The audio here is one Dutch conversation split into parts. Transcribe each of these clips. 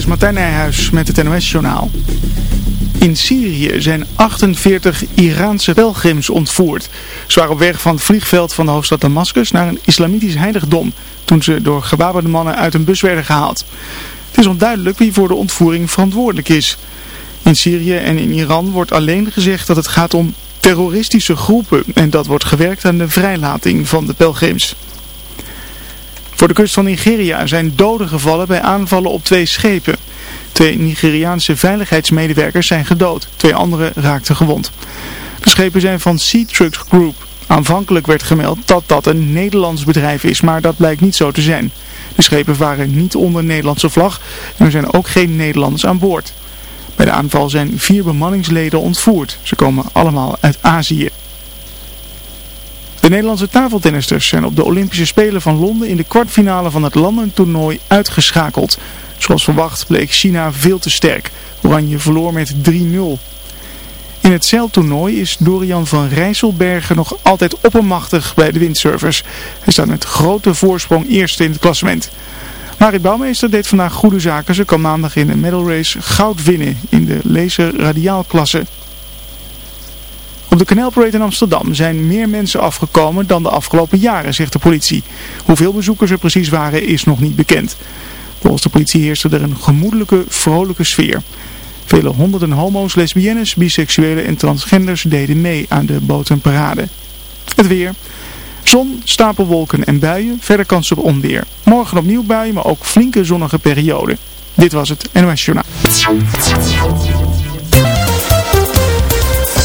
is Martijn Nijhuis met het NOS-journaal. In Syrië zijn 48 Iraanse pelgrims ontvoerd. Ze waren op weg van het vliegveld van de hoofdstad Damascus naar een islamitisch heiligdom... toen ze door gewapende mannen uit een bus werden gehaald. Het is onduidelijk wie voor de ontvoering verantwoordelijk is. In Syrië en in Iran wordt alleen gezegd dat het gaat om terroristische groepen... en dat wordt gewerkt aan de vrijlating van de pelgrims. Voor de kust van Nigeria zijn doden gevallen bij aanvallen op twee schepen. Twee Nigeriaanse veiligheidsmedewerkers zijn gedood. Twee anderen raakten gewond. De schepen zijn van Sea Trucks Group. Aanvankelijk werd gemeld dat dat een Nederlands bedrijf is, maar dat blijkt niet zo te zijn. De schepen waren niet onder Nederlandse vlag en er zijn ook geen Nederlanders aan boord. Bij de aanval zijn vier bemanningsleden ontvoerd. Ze komen allemaal uit Azië. De Nederlandse tafeltennisters zijn op de Olympische Spelen van Londen in de kwartfinale van het landentoernooi uitgeschakeld. Zoals verwacht bleek China veel te sterk. Oranje verloor met 3-0. In het zeiltoernooi is Dorian van Rijsselbergen nog altijd oppermachtig bij de windsurfers. Hij staat met grote voorsprong eerste in het klassement. Marit Bouwmeester deed vandaag goede zaken. Ze kan maandag in de medal race goud winnen in de laser radiaalklasse. Op de Kanaalparade in Amsterdam zijn meer mensen afgekomen dan de afgelopen jaren, zegt de politie. Hoeveel bezoekers er precies waren is nog niet bekend. Volgens de politie heerste er een gemoedelijke, vrolijke sfeer. Vele honderden homo's, lesbiennes, biseksuelen en transgenders deden mee aan de botenparade. Het weer. Zon, stapelwolken en buien, verder kans op onweer. Morgen opnieuw buien, maar ook flinke zonnige perioden. Dit was het NOS Journaal.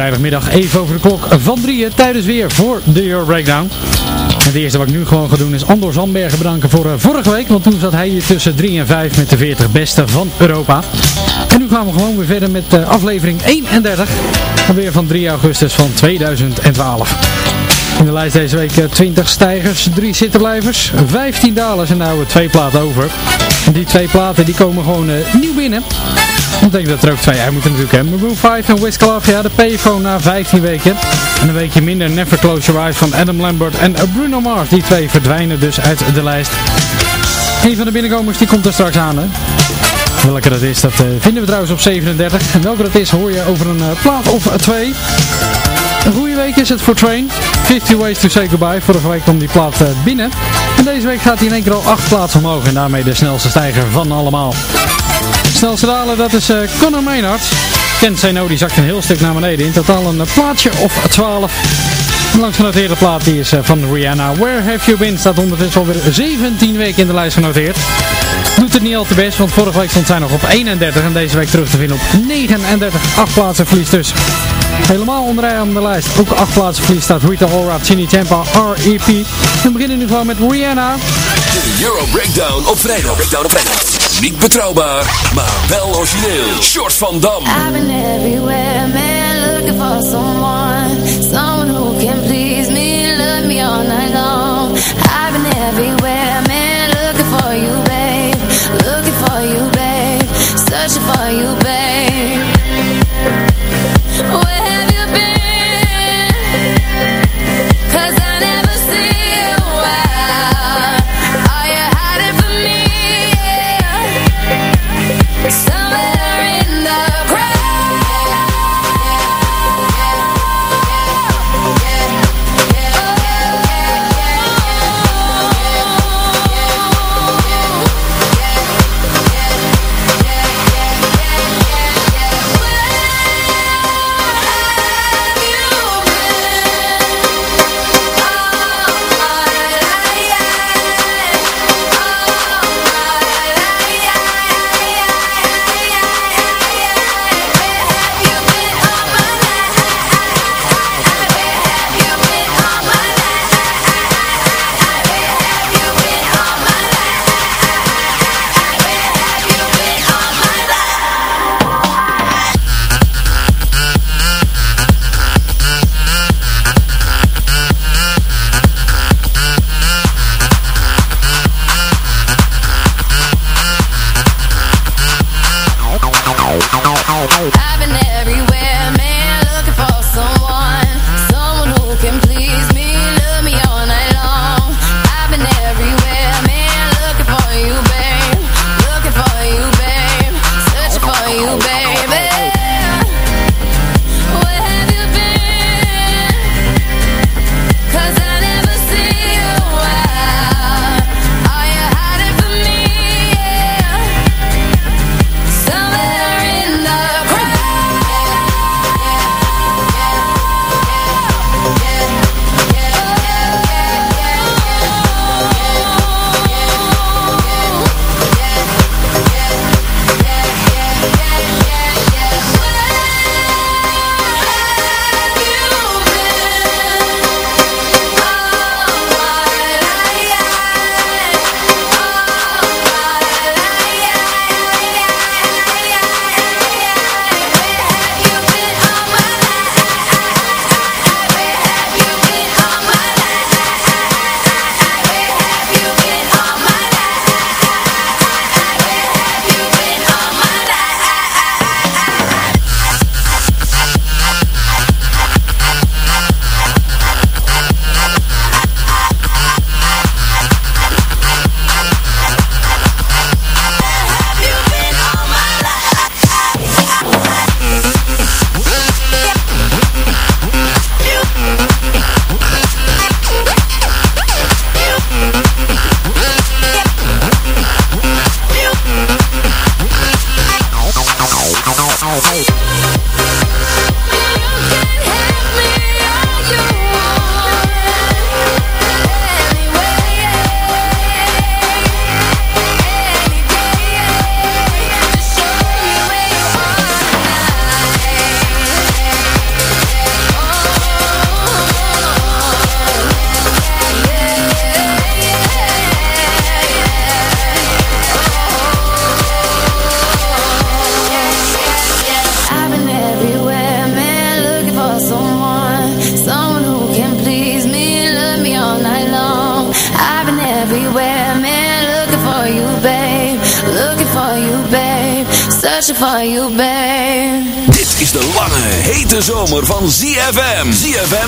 Vrijdagmiddag even over de klok van drieën tijdens weer voor de Euro Breakdown. Het eerste wat ik nu gewoon ga doen is Andor Zandbergen bedanken voor uh, vorige week. Want toen zat hij hier tussen 3 en 5 met de 40 beste van Europa. En nu gaan we gewoon weer verder met uh, aflevering 31. Alweer van 3 augustus van 2012. In de lijst deze week 20 stijgers, 3 zittenblijvers, 15 dalers en nou twee platen over. En die twee platen die komen gewoon nieuw binnen. Ik denk dat er ook twee uit moeten natuurlijk hebben. Maroon 5 en Wiz Khalifa, de payphone na 15 weken. En een weekje minder Never Close Your Eyes van Adam Lambert en Bruno Mars. Die twee verdwijnen dus uit de lijst. Een van de binnenkomers die komt er straks aan. Hè? Welke dat is, dat uh, vinden we trouwens op 37. En welke dat is hoor je over een uh, plaat of twee. Een goede week is het voor Train. 50 Ways to Say Goodbye. Vorige week kwam die plaat uh, binnen. En deze week gaat hij in één keer al 8 plaatsen omhoog. En daarmee de snelste stijger van allemaal snelste dat is eh, uh, Conor Meinhardt. Kent zijn nou, die zakt een heel stuk naar beneden. In totaal een eh, plaatje of 12. Langsgenoteerde langs plaat die is eh, van Rihanna. Where Have You Been staat ondertussen alweer 17 weken in de lijst genoteerd. Doet het niet al te best, want vorige week stond zij nog op 31 en deze week terug te vinden op 39. 8 plaatsen verlies dus. Helemaal onderaan de lijst. Ook acht plaatsen verlies staat Rita Ora, Tini Tampa, R.E.P. We beginnen nu gewoon met Rihanna. Euro Breakdown op vrijdag. Breakdown op vrijdag. Niet betrouwbaar, maar wel origineel. Short van Dam. I've been everywhere, man, looking for someone. Someone who can please me, love me all night long. I've been everywhere, man, looking for you, babe. Looking for you, babe. Searching for you, babe.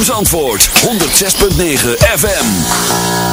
Zandvoort 106.9 FM.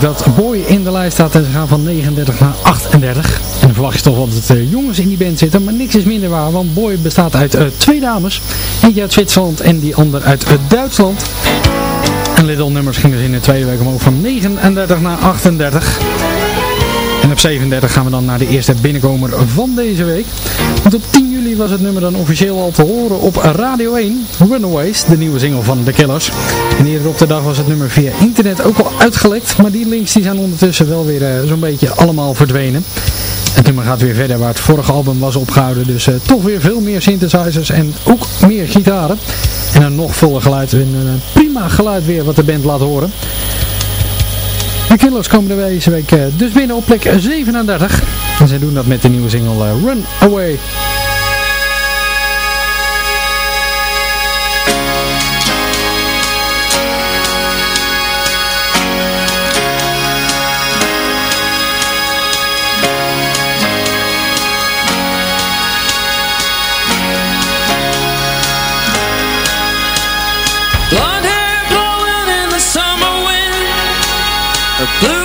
Dat Boy in de lijst staat en ze gaan van 39 naar 38. En dan verwacht je toch wel dat uh, jongens in die band zitten, maar niks is minder waar, want Boy bestaat uit uh, twee dames. Eentje uit Zwitserland en die ander uit Duitsland. En Little Numbers ging dus in de tweede week omhoog van 39 naar 38. Op 37 gaan we dan naar de eerste binnenkomer van deze week. Want op 10 juli was het nummer dan officieel al te horen op Radio 1, Runaways, de nieuwe single van The Killers. En eerder op de dag was het nummer via internet ook al uitgelekt, maar die links die zijn ondertussen wel weer uh, zo'n beetje allemaal verdwenen. Het nummer gaat weer verder waar het vorige album was opgehouden, dus uh, toch weer veel meer synthesizers en ook meer gitaren. En een nog voller geluid, een uh, prima geluid weer wat de band laat horen. De Killers komen er deze week dus binnen op plek 37. En zij doen dat met de nieuwe single Run Away. A trail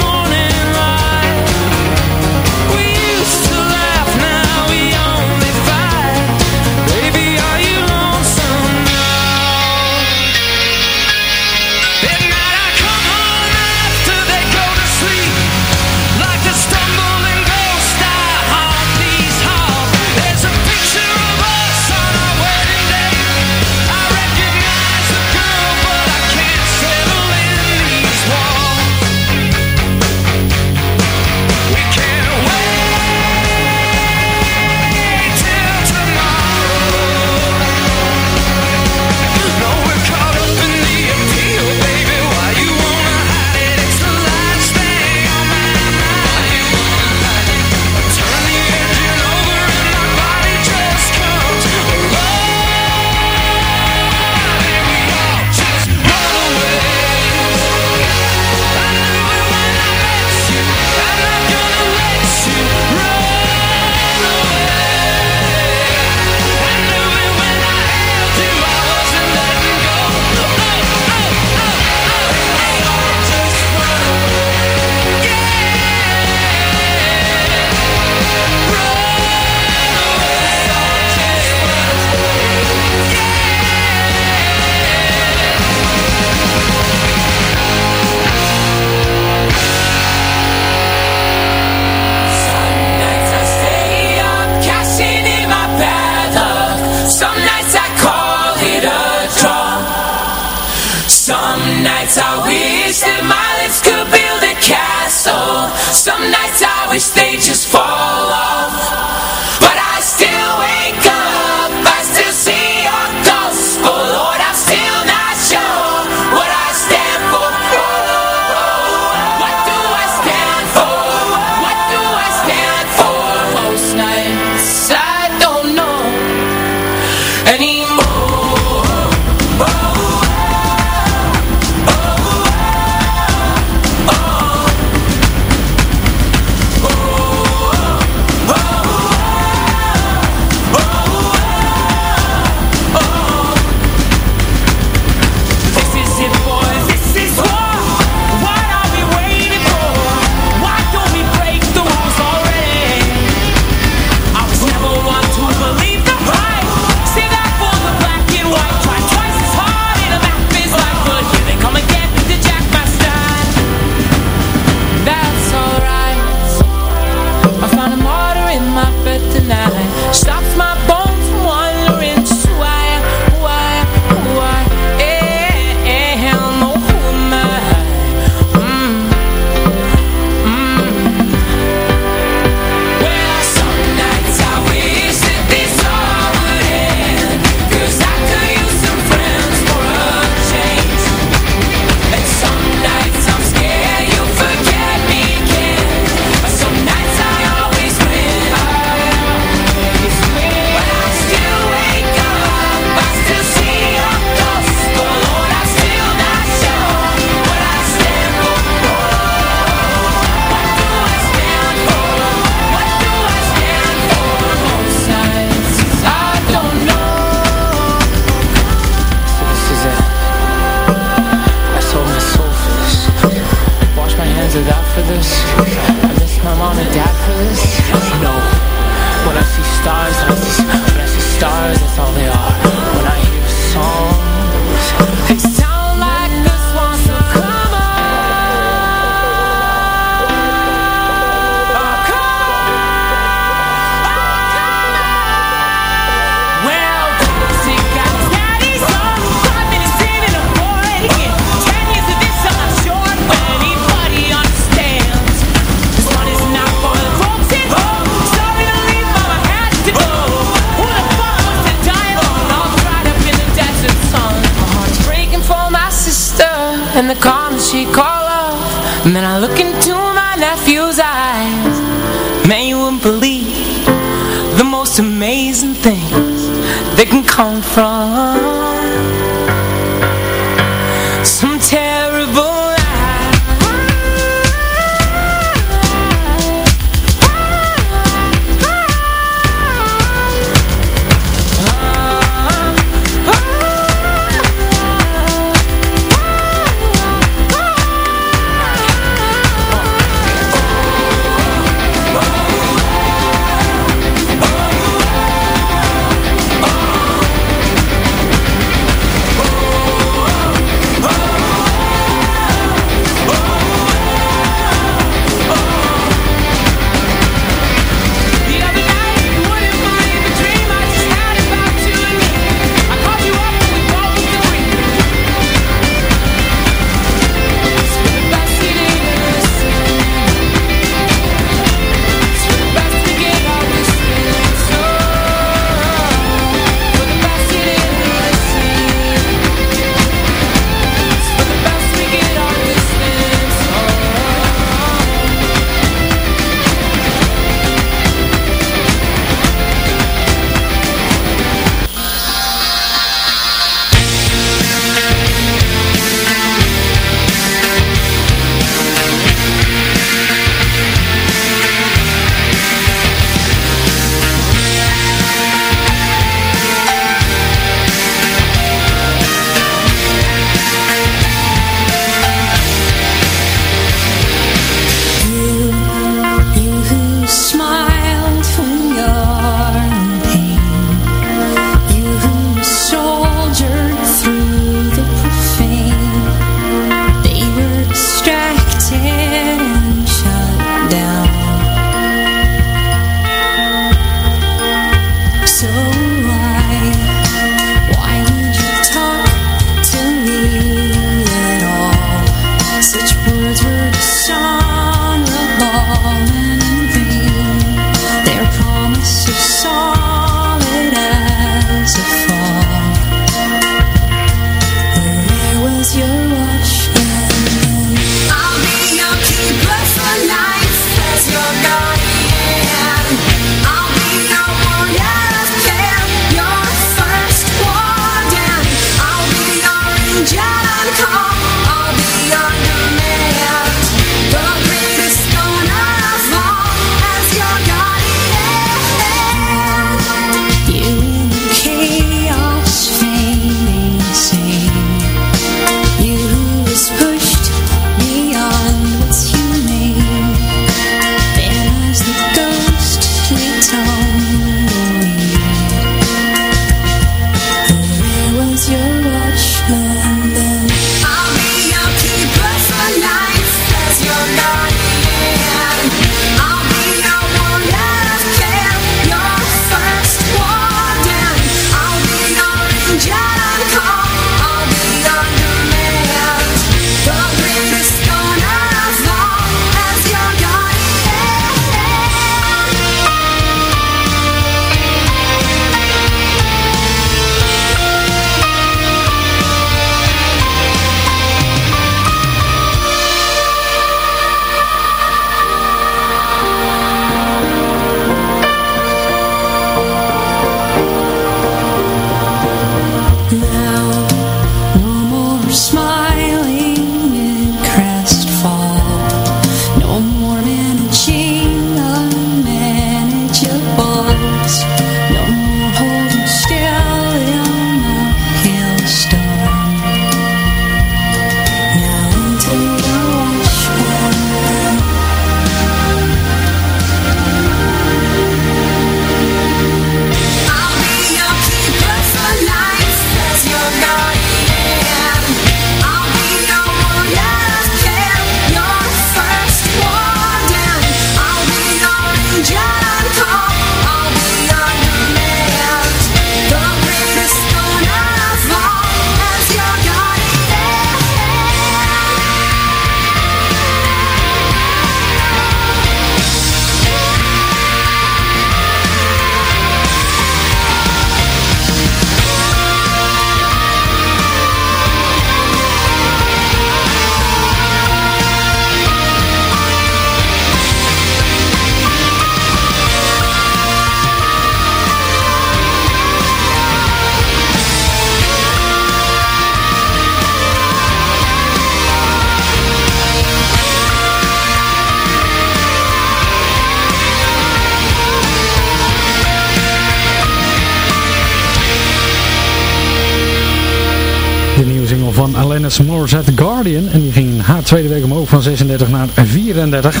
van Alanis Morissette Guardian. En die ging haar tweede week omhoog van 36 naar 34.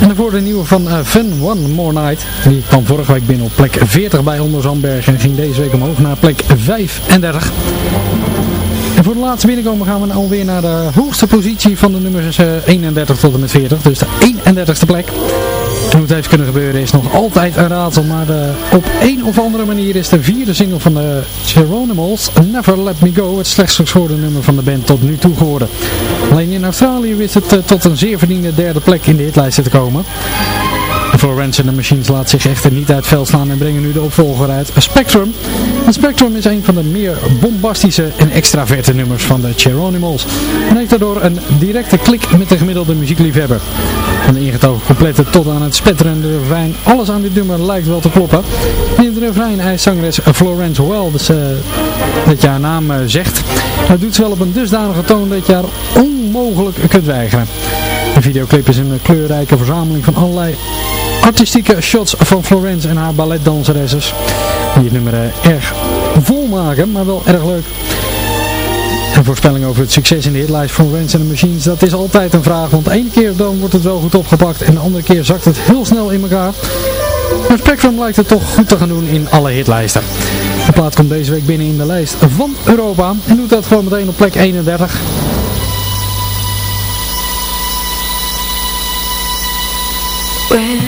En daarvoor de nieuwe van uh, One More Night. Die kwam vorige week binnen op plek 40 bij Onder Zandberg. En ging deze week omhoog naar plek 35. En voor de laatste binnenkomen gaan we alweer naar de hoogste positie van de nummers uh, 31 tot en met 40. Dus de 31ste plek. Hoe het heeft kunnen gebeuren is nog altijd een raadsel. Maar op een of andere manier is de vierde single van de Geronimals, Never Let Me Go, het slechtst gescoorde nummer van de band tot nu toe geworden. Alleen in Australië wist het uh, tot een zeer verdiende derde plek in de hitlijsten te komen. Florence and the Machines laat zich echter niet uit veld slaan en brengen nu de opvolger uit Spectrum. En Spectrum is een van de meer bombastische en extraverte nummers van de Cheronimals. En heeft daardoor een directe klik met de gemiddelde muziekliefhebber. Van de ingetogen complete tot aan het spetterende refrein, alles aan dit nummer lijkt wel te kloppen. In het refrein eist zangeres Florence Well dus, uh, dat je haar naam uh, zegt. Dat doet ze wel op een dusdanige toon dat je haar onmogelijk kunt weigeren. De videoclip is een kleurrijke verzameling van allerlei artistieke shots van Florence en haar balletdanseresses. Die het nummer erg vol maken, maar wel erg leuk. Een voorspelling over het succes in de hitlijst van Florence and the Machines, dat is altijd een vraag. Want ene keer dan wordt het wel goed opgepakt en de andere keer zakt het heel snel in elkaar. Maar Spectrum lijkt het toch goed te gaan doen in alle hitlijsten. De plaat komt deze week binnen in de lijst van Europa en doet dat gewoon meteen op plek 31. When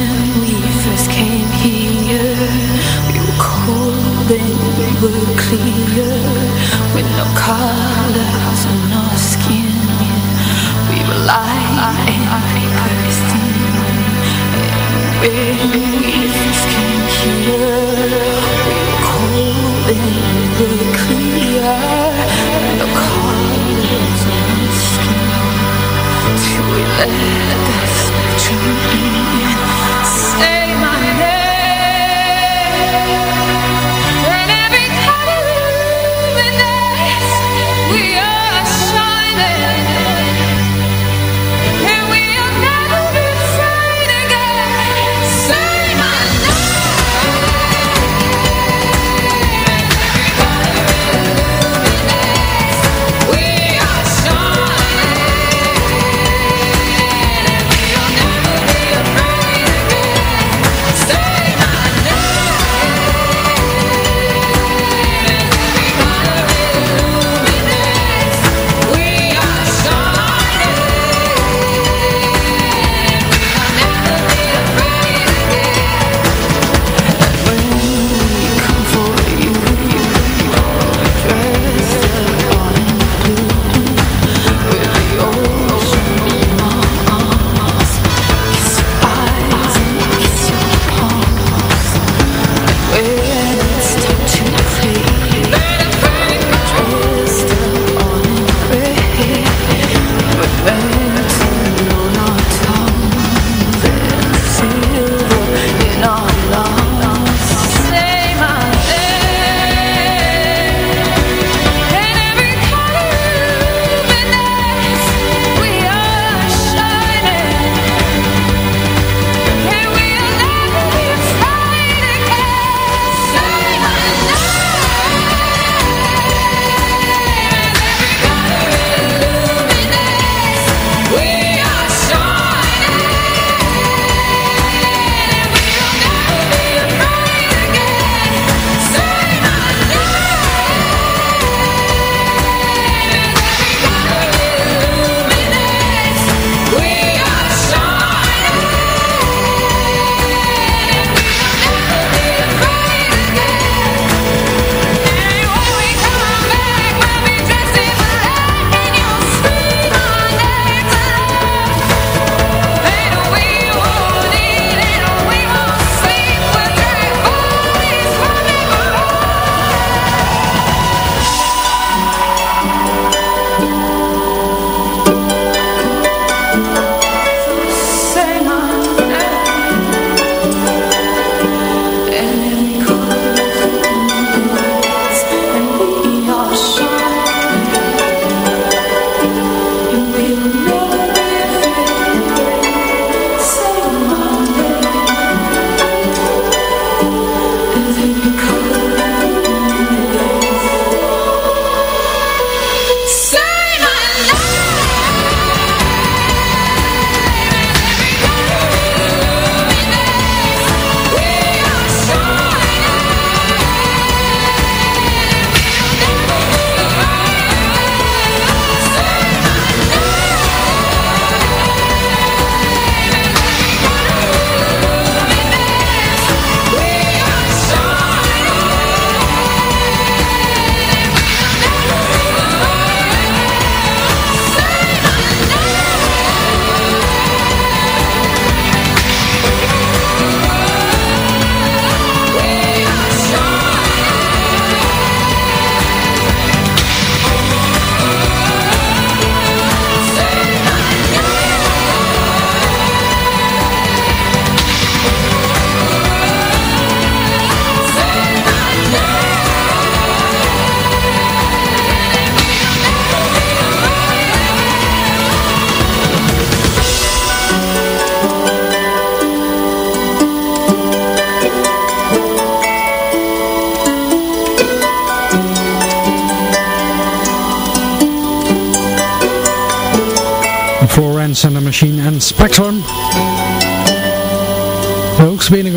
let the spectrum in.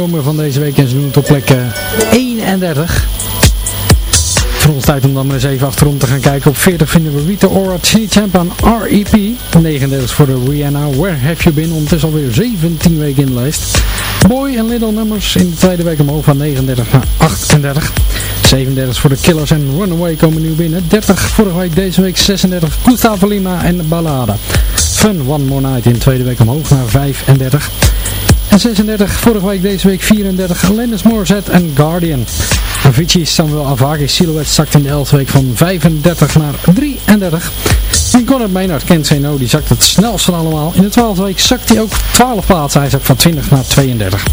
Binnenkomer van deze week en ze doen het op plek eh, 31. Voor ons tijd om dan maar eens even achterom te gaan kijken. Op 40 vinden we Rita Ora Chini aan REP. 39 voor de Rihanna Where Have You Been. Ondertussen alweer 17 weken in de lijst. Boy en Little Numbers in de tweede week omhoog van 39 naar 38. 37 voor de Killers en Runaway komen nieuw binnen. 30 vorige week, deze week 36. Gustavo Lima en Ballade. Fun One More Night in de tweede week omhoog naar 35. En 36, vorige week, deze week 34. Lennis Morissette en Guardian. Avicii Samuel Avagi Silhouette zakt in de 11e week van 35 naar 33. En Conor Maynard, Kent Say No, die zakt het snelst van allemaal. In de 12e week zakt hij ook 12 plaatsen. Hij zakt van 20 naar 32.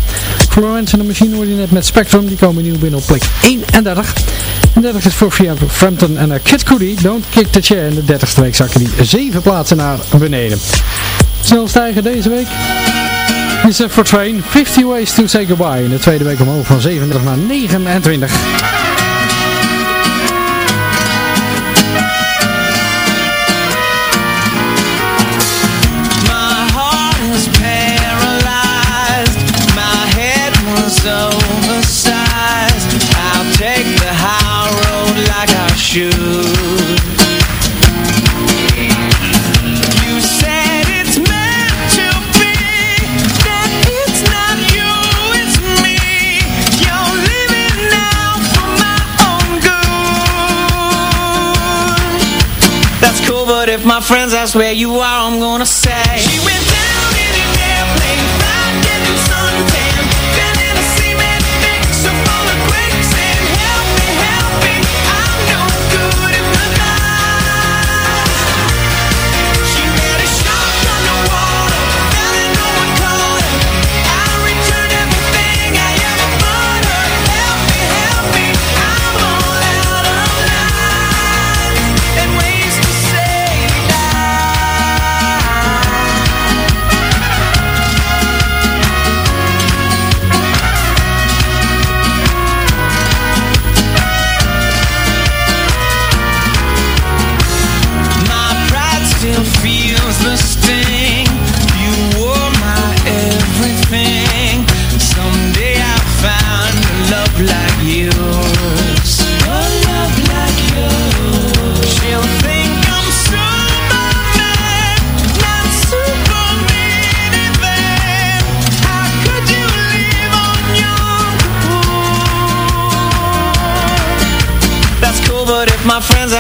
Florence en de Machine hoorde met Spectrum. Die komen nieuw binnen op plek 31. En 30 is voor Via Frampton en uh, Kid Cudi. Don't Kick the Chair. In de 30e week zakken die 7 plaatsen naar beneden. Snel stijgen deze week. Is er voor Train 50 Ways to Say Goodbye. In de tweede week omhoog van 37 naar 29. My friends ask where you are, I'm gonna say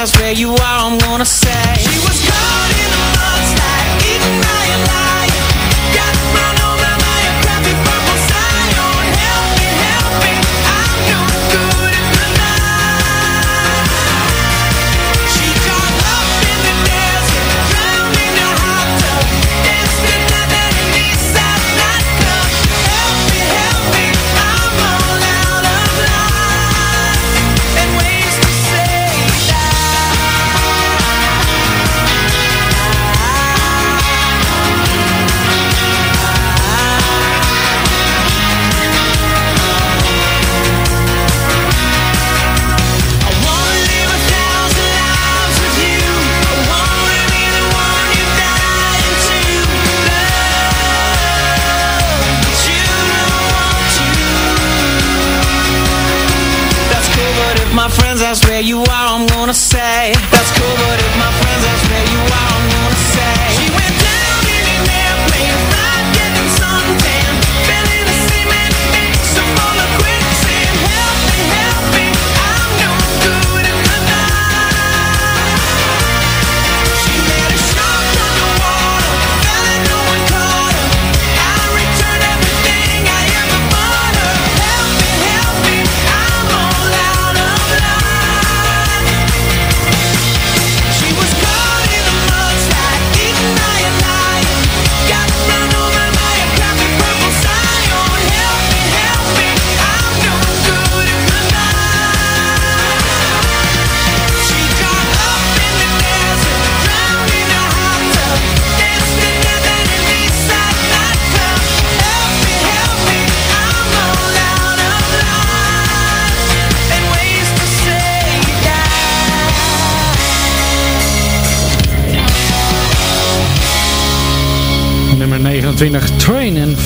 that's where you are. I'm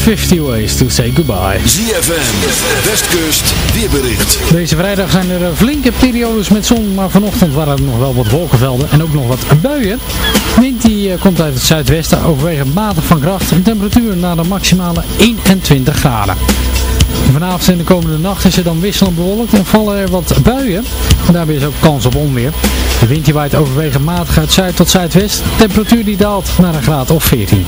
50 Ways to Say Goodbye. ZFM, Westkust, weerbericht. Deze vrijdag zijn er eh, flinke periodes met zon, maar vanochtend waren er nog wel wat wolkenvelden en ook nog wat buien. Wind die eh, komt uit het zuidwesten, overwegend matig van kracht en temperatuur naar de maximale 21 graden vanavond en de komende nacht is er dan wisselend bewolkt en vallen er wat buien. Daarbij is ook kans op onweer. De wind die waait overwegend matig uit zuid tot zuidwest. Temperatuur die daalt naar een graad of 14.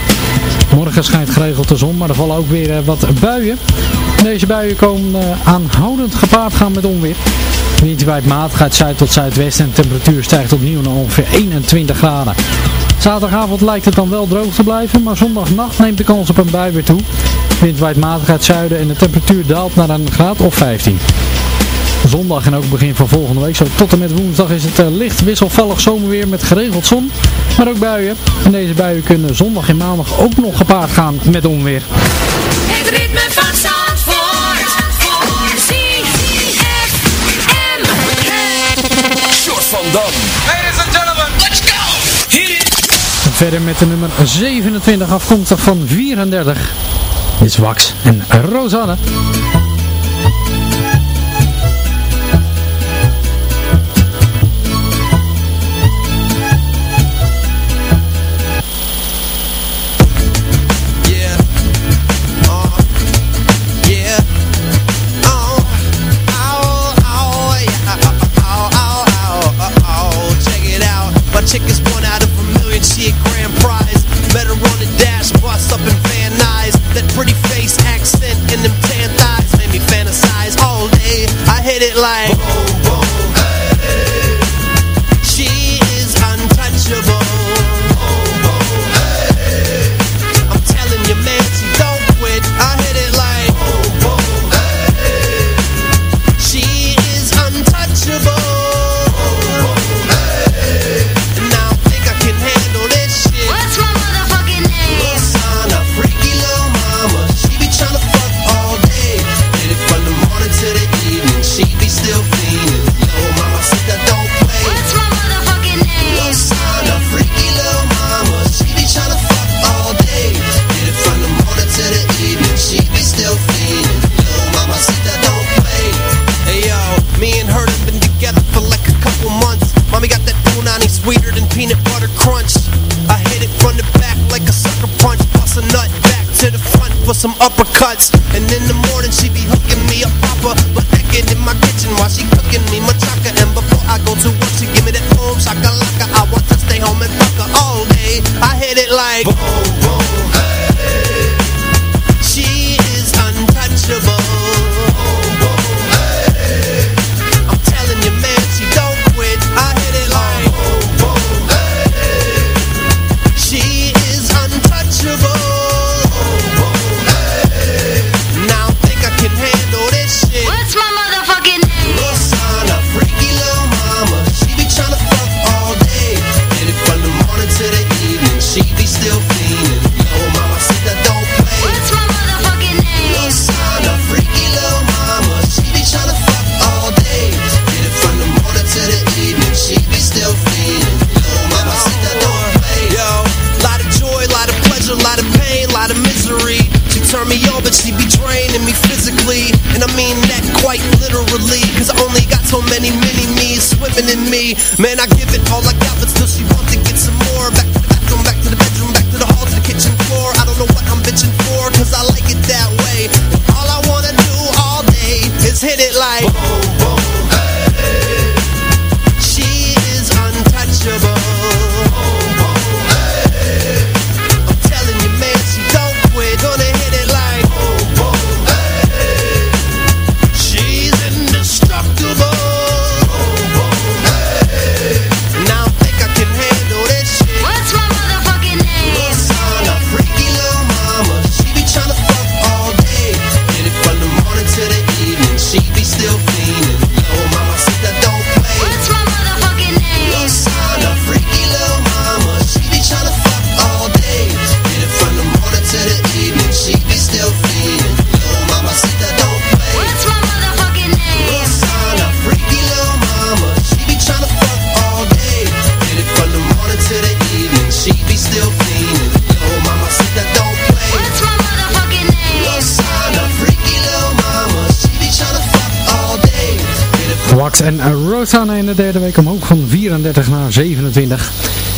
Morgen schijnt geregeld de zon, maar er vallen ook weer eh, wat buien. Deze buien komen eh, aanhoudend gepaard gaan met onweer. De wind die waait matig uit zuid tot zuidwest en de temperatuur stijgt opnieuw naar ongeveer 21 graden. Zaterdagavond lijkt het dan wel droog te blijven, maar zondagnacht neemt de kans op een bui weer toe. Wind waait matig uit zuiden en de temperatuur daalt naar een graad of 15. Zondag en ook begin van volgende week, zo tot en met woensdag, is het eh, licht wisselvallig zomerweer met geregeld zon, maar ook buien. En deze buien kunnen zondag en maandag ook nog gepaard gaan met onweer. Het ritme van Zandvoort, voor ZFM. Van Dam. Verder met de nummer 27 afkomstig van 34 is Wax en Rosanne. hit it like hit it like Rosanna in de derde week omhoog van 34 naar 27.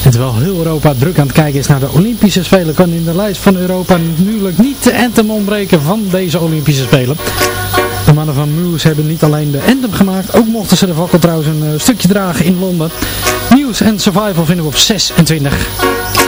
En terwijl heel Europa druk aan het kijken is naar de Olympische Spelen, kan in de lijst van Europa natuurlijk niet de anthem ontbreken van deze Olympische Spelen. De mannen van Muse hebben niet alleen de anthem gemaakt, ook mochten ze de fakkel trouwens een eh, stukje dragen in Londen. News en Survival vinden we op 26.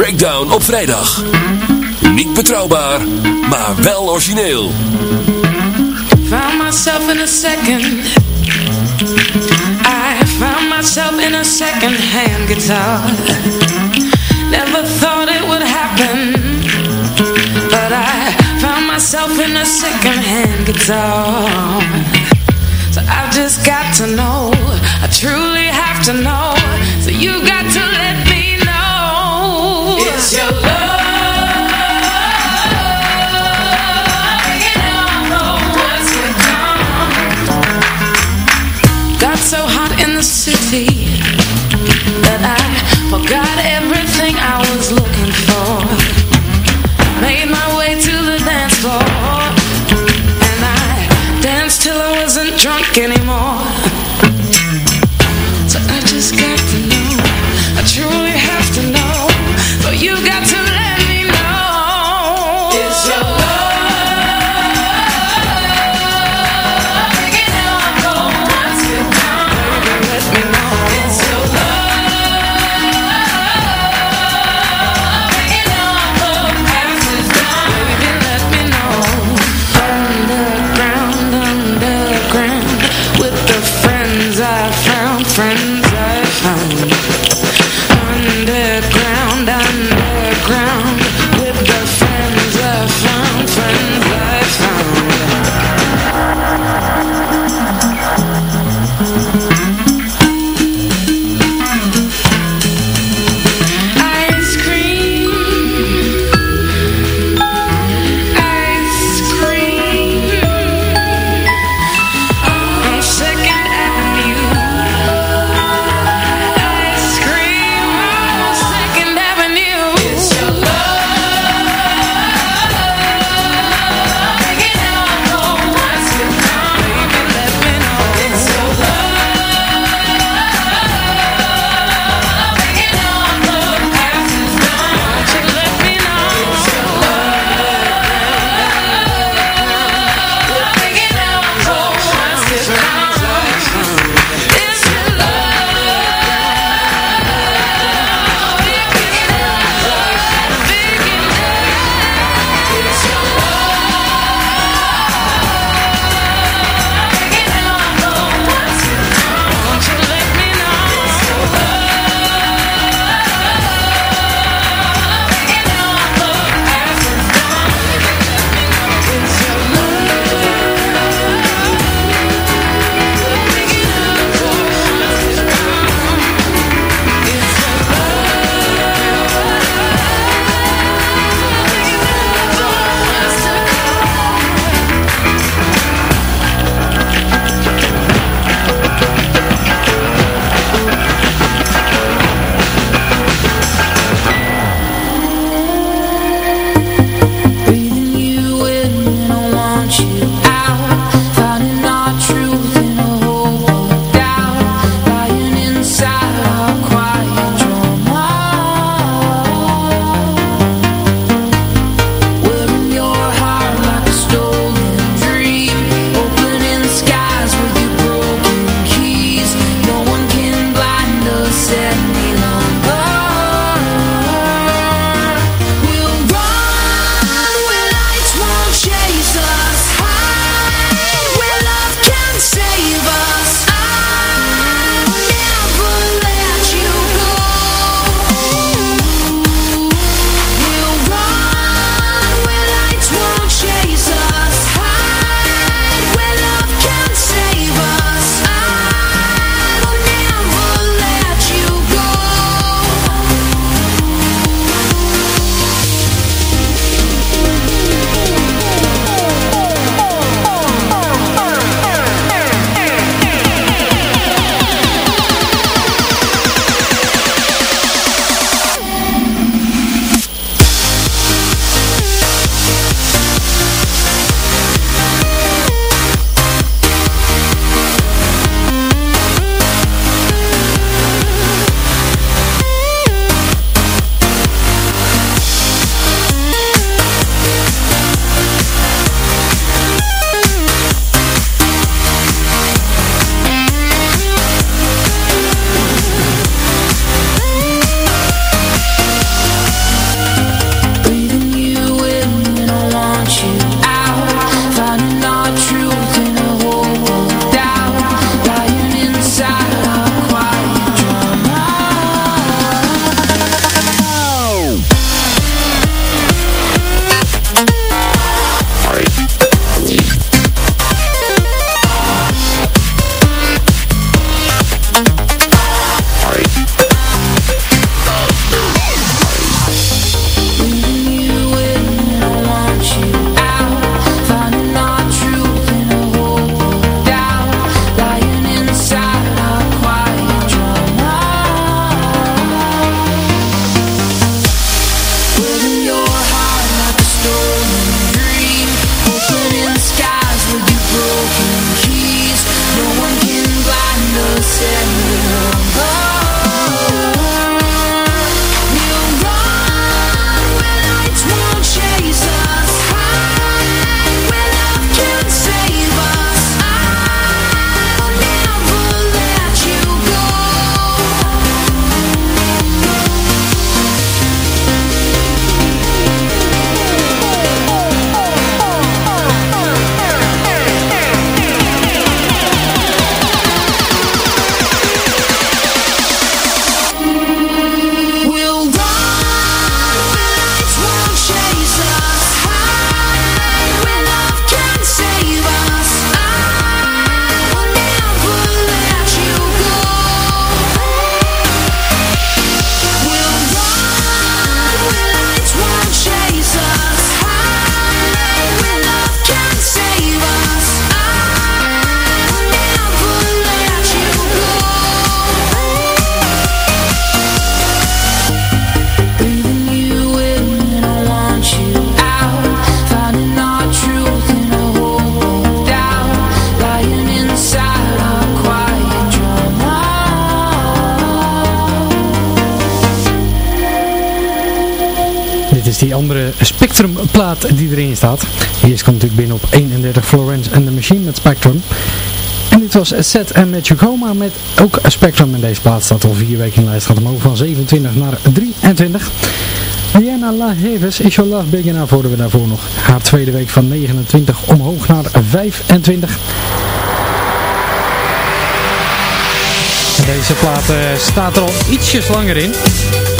Breakdown op vrijdag. Niet betrouwbaar, maar wel origineel. Found myself in a second. I found myself in a second hand guitar. Never thought it would happen. But I found myself in a second hand guitar. So I've just got to know. I truly have to know. So you got to see that I forgot everything staat. Eerst komt natuurlijk binnen op 31 Florence and the Machine met Spectrum. En dit was Set en met met ook Spectrum. En deze plaat staat al vier weken in lijst. Gaat omhoog van 27 naar 23. Rihanna La Heves, Is Your Love Big Enough we daarvoor nog. Haar tweede week van 29 omhoog naar 25. En deze plaat eh, staat er al ietsjes langer in.